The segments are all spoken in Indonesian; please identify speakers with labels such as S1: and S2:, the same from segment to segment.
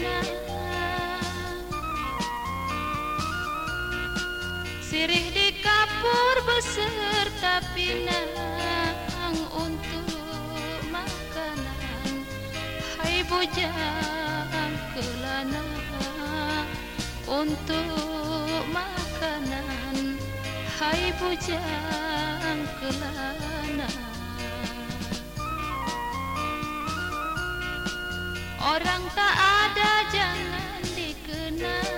S1: dikenang Sirih di kapur beserta pinang Untuk makanan. Hai bujang kelana Untuk makanan. Hai bujang kelana Orang tak ada jangan dikenal.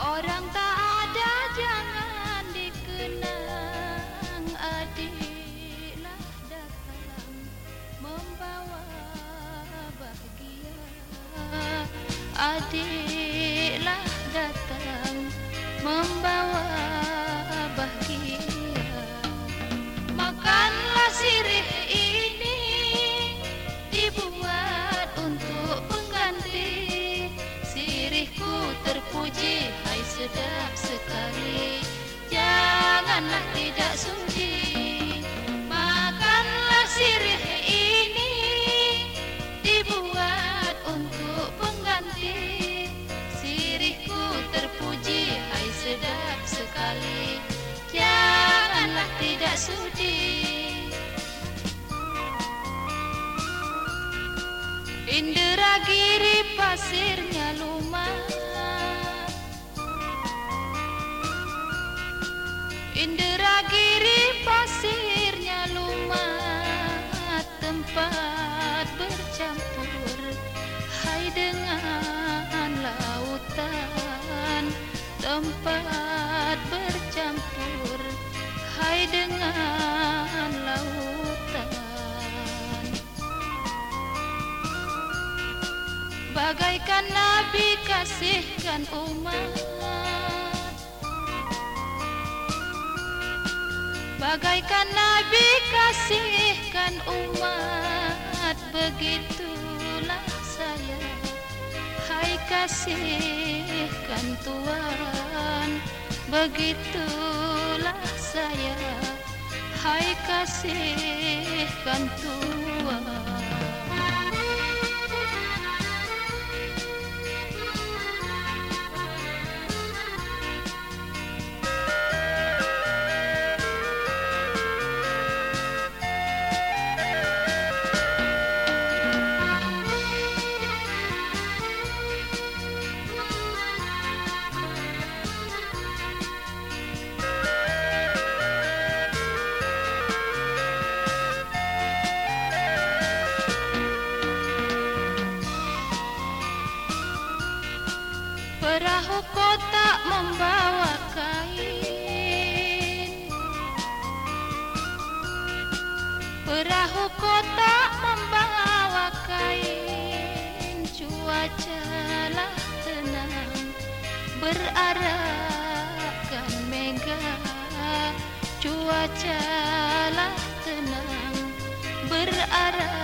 S1: Orang tak ada jangan dikenang Adiklah datang membawa bahagia. Adiklah sedap sekali. Janganlah tidak sudi Makanlah sirih ini dibuat untuk pengganti. Sirihku terpuji hai sedap sekali. Janganlah tidak sudi. Inderagiri pasirnya lumat Inderagiri pasirnya lumat Tempat bercampur. Hai dengan lautan Tempat bercampur. Hai dengan lautan. Bagaikan Nabi kasihkan umat Bagaikan Nabi kasihkan umat Begitulah saya. Hai kasihkan Tuhan Begitulah saya. Hai kasihkan Tuhan Perahu kota membawa kain. Perahu kota membawa kain. Cuaca lah tenang Berarahkan mega. Cuaca lah tenang Berarahkan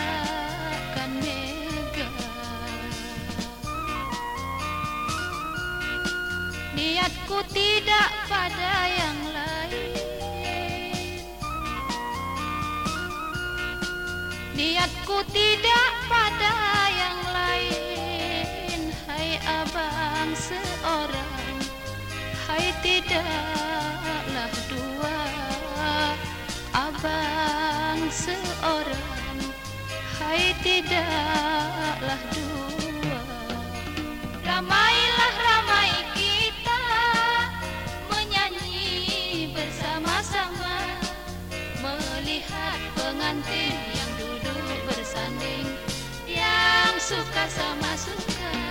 S1: Niatku tidak pada yang lain. Niatku tidak pada yang lain. Hai abang seorang Hai tidaklah dua. Abang seorang Hai tidaklah dua yang duduk bersanding Yang suka sama Suka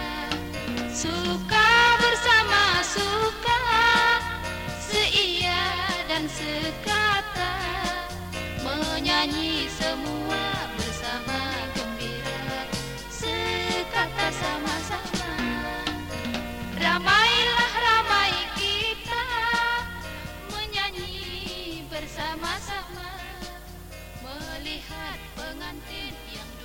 S1: lihat pengantin yang